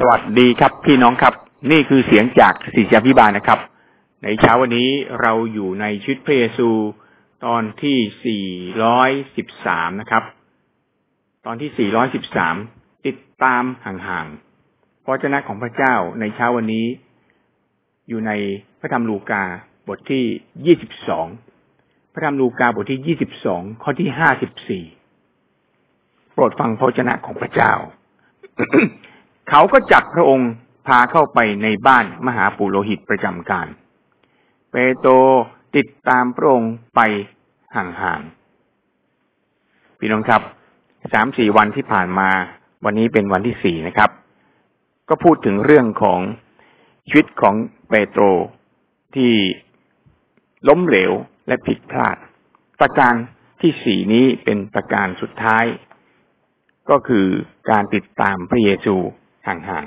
สวัสดีครับพี่น้องครับ นี่คือเสียงจากศิษยาพิบาลนะครับ ในเช้าวันนี้เราอยู่ในชีวิตพระเยซู ตอนที่ 413 นะครับ ตอนที่ 413 ติดตามห่างๆพระเจ้าของพระเจ้าในเช้าวันนี้ อยู่ในพระธรรมลูกาบทที่ 22 พระธรรมลูกาบทที่ 22 ข้อที่ 54 โปรดฟังพระเจ้าของพระเจ้า เขาก็จัดพระองค์พาเข้าไปในบ้านมหาปุโรหิตประจำการ เปโตรติดตามพระองค์ไปห่างๆ พี่น้องครับ สามสี่วันที่ผ่านมา วันนี้เป็นวันที่สี่นะครับ ก็พูดถึงเรื่องของชีวิตของเปโตรที่ล้มเหลวและผิดพลาด ประการที่สี่นี้เป็นประการสุดท้าย ก็คือการติดตามพระเยซู ห่าง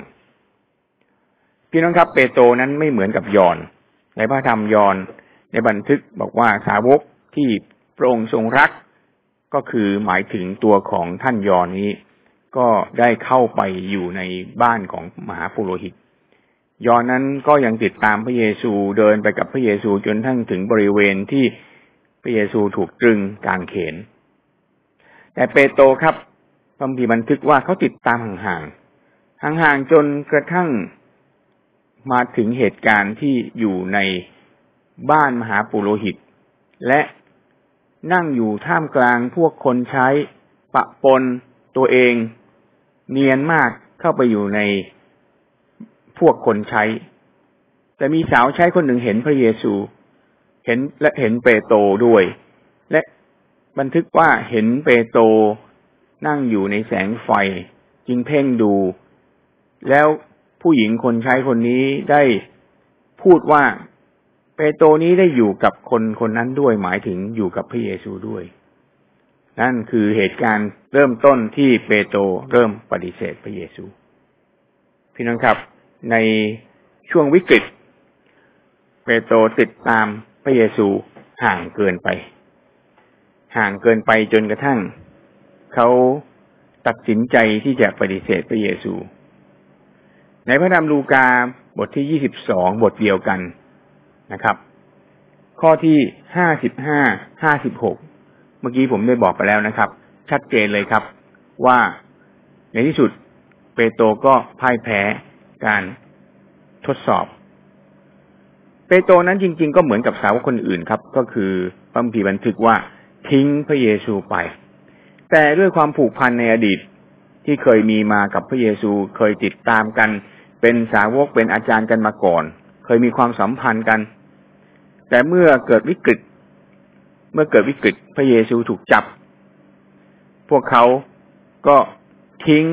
ๆพี่น้องครับ เปโตรนั้นไม่เหมือนกับยอน ในพระธรรมยอนในบันทึกบอกว่าสาวกที่พระองค์ทรงรักก็คือหมายถึงตัวของท่านยอนนี้ ก็ได้เข้าไปอยู่ในบ้านของมหาปุโรหิต ยอนนั้นก็ยังติดตามพระเยซูเดินไปกับพระเยซูจนทั้งถึงบริเวณที่พระเยซูถูกตรึงกางเขน แต่เปโตรครับพระคัมบันทึกว่าเขาติดตามห่างๆ ห่างๆจนกระทั่งมาถึงเหตุการณ์ที่อยู่ในบ้านมหาปุโรหิต และนั่งอยู่ท่ามกลางพวกคนใช้ ปะปนตัวเอง เนียนมากเข้าไปอยู่ในพวกคนใช้ แต่มีสาวใช้คนหนึ่งเห็นพระเยซู เห็นและเห็นเปโตรด้วย และบันทึกว่าเห็นเปโตรนั่งอยู่ในแสงไฟ จึงเพ่งดู แล้วผู้หญิงคนใช้คนนี้ได้พูดว่าเปโตรนี้ได้อยู่กับคนคนนั้นด้วยหมายถึงอยู่กับพระเยซูด้วย นั่นคือเหตุการณ์เริ่มต้นที่เปโตรเริ่มปฏิเสธพระเยซู พี่น้องครับ ในช่วงวิกฤต เปโตรติดตามพระเยซูห่างเกินไป ห่างเกินไปจนกระทั่ง เขาตัดสินใจที่จะปฏิเสธพระเยซู ในพระธรรมลูกาบทที่ยี่สิบสองบทเดียวกันนะครับ ข้อที่ห้าสิบห้าห้าสิบหกเมื่อกี้ผมได้บอกไปแล้วนะครับ ชัดเจนเลยครับ ว่าในที่สุดเปโตรก็พ่ายแพ้การทดสอบ เปโตรนั้นจริง ๆ ก็เหมือนกับสาวกคนอื่นครับ ก็คือพระมพีบันทึกว่าทิ้งพระเยซูไป แต่ด้วยความผูกพันในอดีตที่เคยมีมากับพระเยซูเคยติดตามกัน เป็นสาวกเป็นอาจารย์กันมาก่อน เคยมีความสัมพันธ์กัน แต่เมื่อเกิดวิกฤต เมื่อเกิดวิกฤตพระเยซูถูกจับ พวกเขาก็ทิ้ง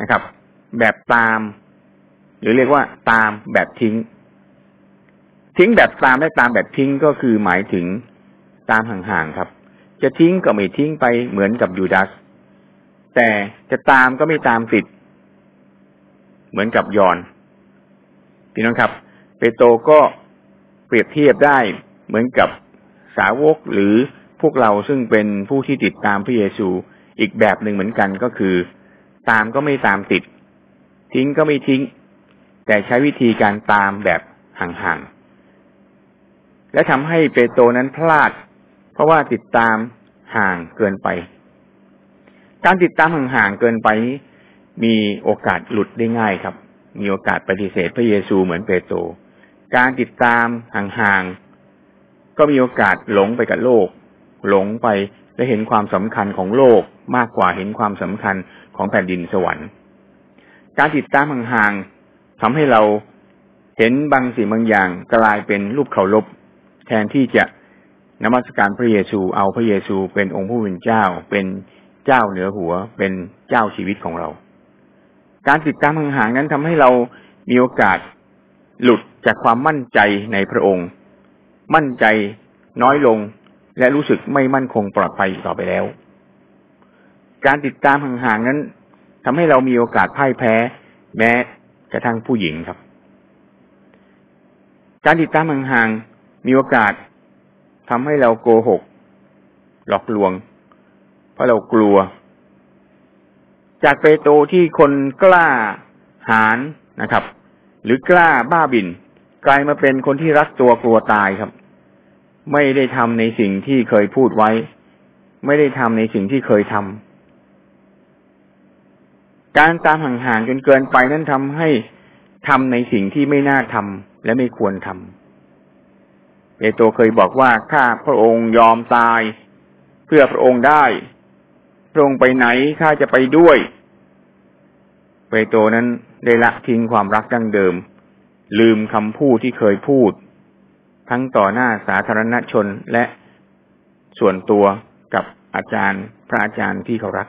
นะครับ แบบตาม หรือเรียกว่าตามแบบทิ้ง ทิ้งแบบตามและตามแบบทิ้งก็คือหมายถึงตามห่างๆครับ จะทิ้งก็ไม่ทิ้งไปเหมือนกับยูดาสแต่จะตามก็ไม่ตามติด เหมือนกับยอนพี่น้องครับเปโตรก็เปรียบเทียบได้เหมือนกับสาวกหรือพวกเราซึ่งเป็นผู้ที่ติดตามพระเยซูอีกแบบหนึ่งเหมือนกันก็คือ ตามก็ไม่ตามติด ทิ้งก็ไม่ทิ้ง แต่ใช้วิธีการตามแบบห่างๆและทำให้เปโตรนั้นพลาด เพราะว่าติดตามห่างเกินไป การติดตามห่างๆเกินไป มีโอกาสหลุดได้ง่ายครับ มีโอกาสปฏิเสธพระเยซูเหมือนเปโตรการติดตามห่างๆก็มีโอกาสหลงไปกับโลก หลงไปและเห็นความสำคัญของโลกมากกว่าเห็นความสำคัญของแผ่นดินสวรรค์ การติดตามห่างๆทำให้เราเห็นบางสิ่งบางอย่างกลายเป็นรูปเคารพแทนที่จะนมัสการพระเยซูเอาพระเยซูเป็นองค์ผู้เป็นเจ้า เป็นเจ้าเหนือหัวเป็นเจ้าชีวิตของเรา การติดตามห่างๆนั้นทำให้เรามีโอกาสหลุดจากความมั่นใจในพระองค์ มั่นใจน้อยลงและรู้สึกไม่มั่นคงปลอดภัยต่อไปแล้ว การติดตามห่างๆนั้นทำให้เรามีโอกาสพ่ายแพ้ แม้กระทั่งผู้หญิงครับ การติดตามห่างๆมีโอกาสทำให้เราโกหก หลอกลวง เพราะเรากลัว จากเปโตรที่คนกล้าหาญนะครับ หรือกล้าบ้าบินกลายมาเป็นคนที่รักตัวกลัวตายครับ ไม่ได้ทำในสิ่งที่เคยพูดไว้ ไม่ได้ทำในสิ่งที่เคยทำการตามห่างๆจนเกินไปนั้นทำให้ทำในสิ่งที่ไม่น่าทำและไม่ควรทำเปโตรเคยบอกว่าข้าพระองค์ยอมตาย เพื่อพระองค์ได้ พระองค์ไปไหนข้าจะไปด้วย เปโตรนั้นได้ละทิ้งความรักดั้งเดิม ลืมคำพูดที่เคยพูด ทั้งต่อหน้าสาธารณชนและส่วนตัวกับอาจารย์พระอาจารย์ที่เขารัก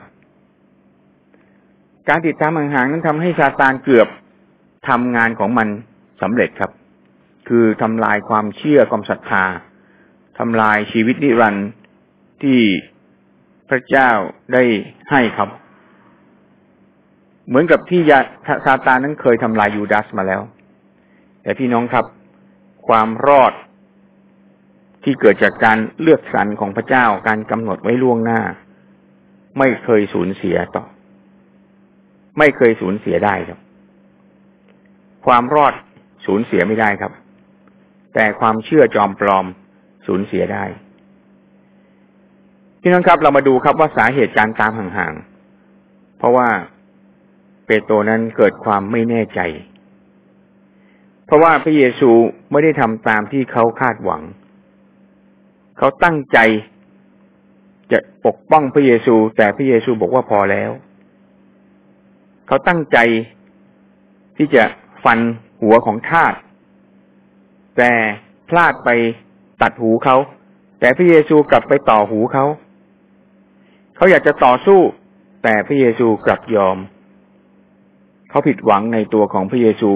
การติดตามห่างๆนั้นทำให้ซาตานเกือบทำงานของมันสำเร็จครับ คือทำลายความเชื่อความศรัทธาทำลายชีวิตนิรันดร์ที่ พระเจ้าได้ให้ครับ เหมือนกับที่ยาซาตานนั้นเคยทำลายยูดาสมาแล้ว แต่พี่น้องครับ ความรอดที่เกิดจากการเลือกสรรของพระเจ้าการกำหนดไว้ล่วงหน้า ไม่เคยสูญเสียต่อ ไม่เคยสูญเสียได้ครับ ความรอดสูญเสียไม่ได้ครับ แต่ความเชื่อจอมปลอมสูญเสียได้ พี่น้องครับ เรามาดูครับว่าสาเหตุการตามห่างๆ เพราะว่าเปโตรนั้นเกิดความไม่แน่ใจ เพราะว่าพระเยซูไม่ได้ทำตามที่เขาคาดหวัง เขาตั้งใจจะปกป้องพระเยซู แต่พระเยซูบอกว่าพอแล้ว เขาตั้งใจที่จะฟันหัวของทาสแต่พลาดไปตัดหูเขา แต่พระเยซูกลับไปต่อหูเขา เขาอยากจะต่อสู้ แต่พระเยซูกลับยอม เขาผิดหวังในตัวของพระเยซู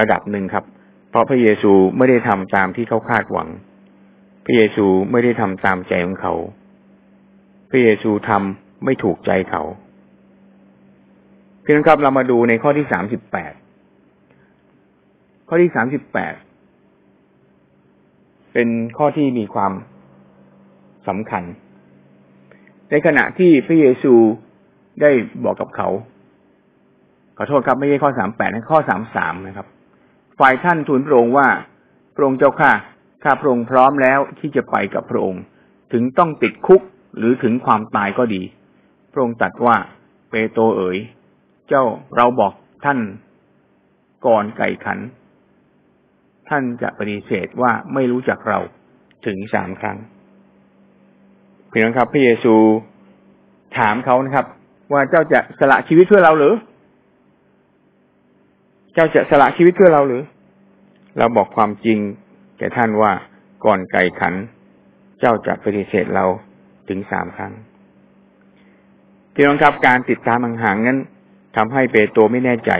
ระดับหนึ่งครับ เพราะพระเยซูไม่ได้ทำตามที่เขาคาดหวัง พระเยซูไม่ได้ทำตามใจของเขา พระเยซูทำไม่ถูกใจเขาเพียงครับเรามาดูในข้อที่สามสิบแปดข้อที่สามสิบแปดเป็นข้อที่มีความสำคัญ ในขณะที่พระเยซูได้บอกกับเขา ขอโทษครับไม่ใช่ข้อสามแปดนะข้อสามสามนะครับ ฝ่ายท่านทูลพระองค์ว่าพระองค์เจ้าข้าข้าพระองค์พร้อมแล้วที่จะไปกับพระองค์ ถึงต้องติดคุกหรือถึงความตายก็ดี พระองค์ตรัสว่าเปโตรเอ๋ย เจ้าเราบอกท่านก่อนไก่ขัน ท่านจะปฏิเสธว่าไม่รู้จักเราถึงสามครั้ง พี่น้องครับ พระเยซูถามเขานะครับ ว่าเจ้าจะสละชีวิตเพื่อเราหรือ เจ้าจะสละชีวิตเพื่อเราหรือ เราบอกความจริงแก่ท่านว่าก่อนไก่ขัน เจ้าจะปฏิเสธเราถึงสามครั้งพี่น้องครับการติดตามห่างๆนั้นทำให้เปโตรไม่แน่ใจ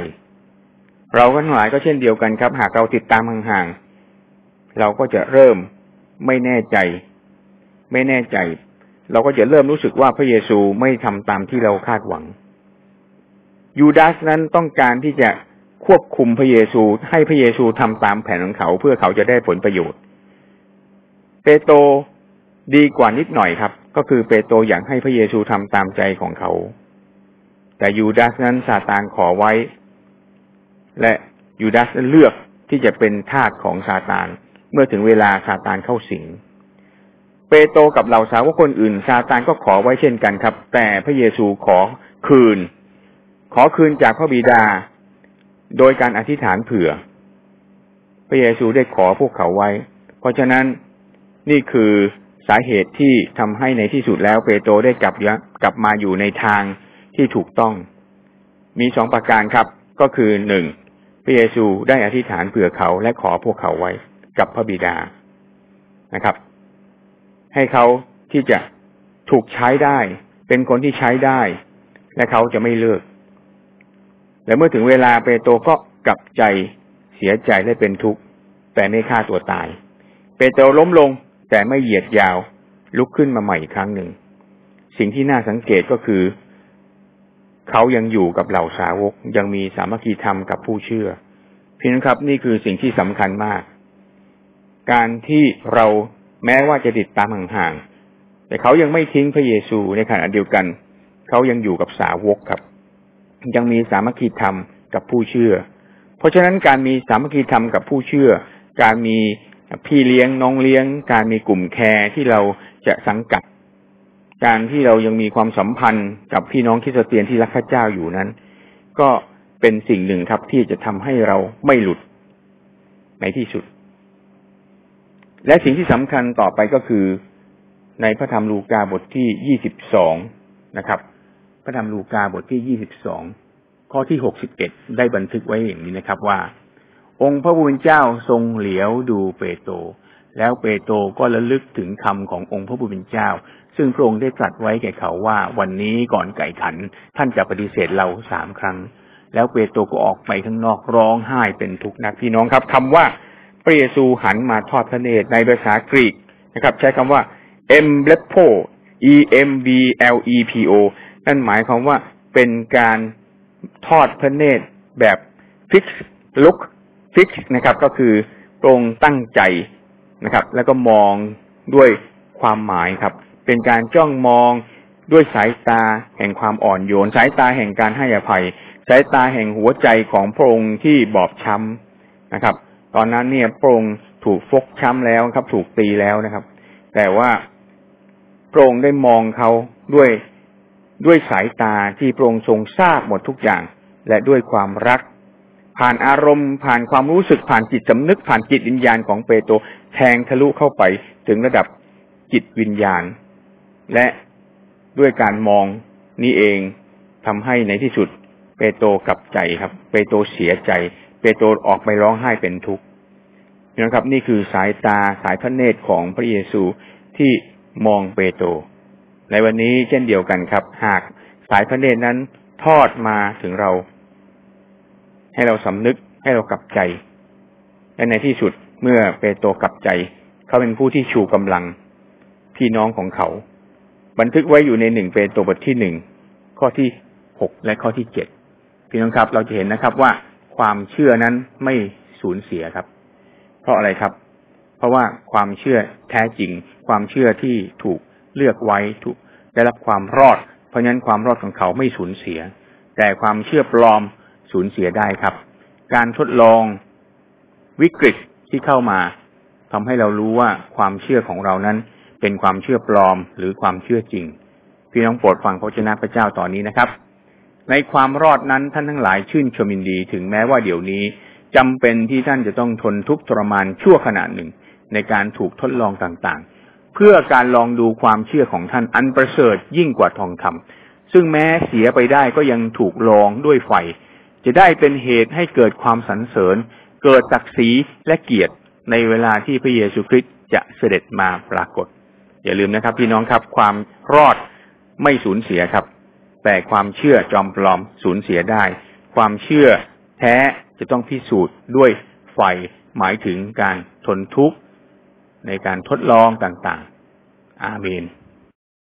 เราก็ทั้งหลายก็เช่นเดียวกันครับ หากเราติดตามห่างๆเราก็จะเริ่มไม่แน่ใจ ไม่แน่ใจ เราก็จะเริ่มรู้สึกว่าพระเยซูไม่ทำตามที่เราคาดหวัง ยูดาสนั้นต้องการที่จะควบคุมพระเยซูให้พระเยซูทำตามแผนของเขาเพื่อเขาจะได้ผลประโยชน์ เปโตรดีกว่านิดหน่อยครับ ก็คือเปโตรอยากให้พระเยซูทำตามใจของเขา แต่ยูดาสนั้นซาตานขอไว้ และยูดาสเลือกที่จะเป็นทาสของซาตาน เมื่อถึงเวลาซาตานเข้าสิง เปโตรกับเหล่าสาวกคนอื่นซาตานก็ขอไว้เช่นกันครับ แต่พระเยซูขอคืน ขอคืนจากพระบิดา โดยการอธิษฐานเผื่อ พระเยซูได้ขอพวกเขาไว้ เพราะฉะนั้นนี่คือสาเหตุที่ทำให้ในที่สุดแล้วเปโตรได้กลับกลับมาอยู่ในทางที่ถูกต้อง มีสองประการครับ ก็คือหนึ่งพระเยซูได้อธิษฐานเผื่อเขาและขอพวกเขาไว้กับพระบิดานะครับ ให้เขาที่จะถูกใช้ได้ เป็นคนที่ใช้ได้ และเขาจะไม่เลิก และเมื่อถึงเวลาเปโตรก็กลับใจเสียใจและเป็นทุกข์ แต่ไม่ฆ่าตัวตาย เปโตรล้มลงแต่ไม่เหยียดยาว ลุกขึ้นมาใหม่อีกครั้งหนึ่ง สิ่งที่น่าสังเกตก็คือ เขายังอยู่กับเหล่าสาวก ยังมีสามัคคีธรรมกับผู้เชื่อพี่น้องครับ นี่คือสิ่งที่สำคัญมาก การที่เรา แม้ว่าจะติดตามห่างๆแต่เขายังไม่ทิ้งพระเยซูในขณะเดียวกัน เขายังอยู่กับสาวกครับ ยังมีสามัคคีธรรมกับผู้เชื่อ เพราะฉะนั้นการมีสามัคคีธรรมกับผู้เชื่อ การมีพี่เลี้ยงน้องเลี้ยง การมีกลุ่มแคร์ที่เราจะสังกัด การที่เรายังมีความสัมพันธ์กับพี่น้องคริสเตียนที่รักพระเจ้าอยู่นั้น ก็เป็นสิ่งหนึ่งครับที่จะทำให้เราไม่หลุดในที่สุด และสิ่งที่สำคัญต่อไปก็คือในพระธรรมลูกาบทที่ยี่สิบสองนะครับ พระธรรมลูกาบทที่ยี่สิบสองข้อที่หกสิบเอ็ดได้บันทึกไว้อย่างนี้นะครับว่า องค์พระผู้เป็นเจ้าทรงเหลียวดูเปโตรแล้วเปโตรก็ระลึกถึงคำขององค์พระผู้เป็นเจ้า ซึ่งพระองค์ได้ตรัสไว้แก่เขาว่า วันนี้ก่อนไก่ขัน ท่านจะปฏิเสธเราสามครั้ง แล้วเปโตรก็ออกไปข้างนอกร้องไห้เป็นทุกข์นักพี่น้องครับคำว่า เปรซูหันมาทอดพระเนตรในภาษากรีกนะครับ ใช้คำว่า m b l e p o e m b l e p o นั่นหมายความว่าเป็นการทอดพระเนตรแบบ fix look fix นะครับ ก็คือตรงตั้งใจนะครับ แล้วก็มองด้วยความหมายครับ เป็นการจ้องมองด้วยสายตาแห่งความอ่อนโยน สายตาแห่งการให้อภัย สายตาแห่งหัวใจของพระองค์ที่บอบช้ำนะครับ ตอนนั้นเนี่ยพระองค์ถูกฟกช้ำแล้วครับ ถูกตีแล้วนะครับ แต่ว่าพระองค์ได้มองเขาด้วยด้วยสายตาที่พระองค์ทรงทราบหมดทุกอย่าง และด้วยความรัก ผ่านอารมณ์ผ่านความรู้สึกผ่านจิตสำนึกผ่านจิตวิญญาณของเปโตรแทงทะลุเข้าไปถึงระดับจิตวิญญาณ และด้วยการมองนี้เองทำให้ในที่สุด เปโตรกลับใจครับ เปโตรเสียใจ เปโตรออกไปร้องไห้เป็นทุกข์นะครับ นี่คือสายตาสายพระเนตรของพระเยซูที่มองเปโตรในวันนี้เช่นเดียวกันครับ หากสายพระเนตรนั้นทอดมาถึงเรา ให้เราสำนึกให้เรากลับใจ และในที่สุดเมื่อเปโตรกลับใจ เขาเป็นผู้ที่ชูกำลังพี่น้องของเขา บันทึกไว้อยู่ในหนึ่งเปโตรบทที่หนึ่งข้อที่หกและข้อที่เจ็ดพี่น้องครับ เราจะเห็นนะครับว่า ความเชื่อนั้นไม่สูญเสียครับ เพราะอะไรครับ เพราะว่าความเชื่อแท้จริง ความเชื่อที่ถูกเลือกไว้ถูกได้รับความรอด เพราะฉะนั้นความรอดของเขาไม่สูญเสีย แต่ความเชื่อปลอมสูญเสียได้ครับ การทดลองวิกฤตที่เข้ามาทำให้เรารู้ว่าความเชื่อของเรานั้น เป็นความเชื่อปลอมหรือความเชื่อจริง พี่น้องโปรดฟังพระเจ้าพระเจ้าตอนนี้นะครับ ในความรอดนั้นท่านทั้งหลายชื่นชมินดีถึงแม้ว่าเดี๋ยวนี้จำเป็นที่ท่านจะต้องทนทุกข์ทรมานชั่วขณะหนึ่ง ในการถูกทดลองต่างๆ เพื่อการลองดูความเชื่อของท่านอันประเสริฐยิ่งกว่าทองคำซึ่งแม้เสียไปได้ก็ยังถูกลองด้วยไฟ จะได้เป็นเหตุให้เกิดความสรรเสริญ เกิดศักดิ์ศรีและเกียรติในเวลาที่พระเยซูคริสต์จะเสด็จมาปรากฏ อย่าลืมนะครับ พี่น้องครับความรอดไม่สูญเสียครับ แต่ความเชื่อจอมปลอมสูญเสียได้ ความเชื่อแท้จะต้องพิสูจน์ด้วยไฟหมายถึงการทนทุกข์ในการทดลองต่างๆ อาเมน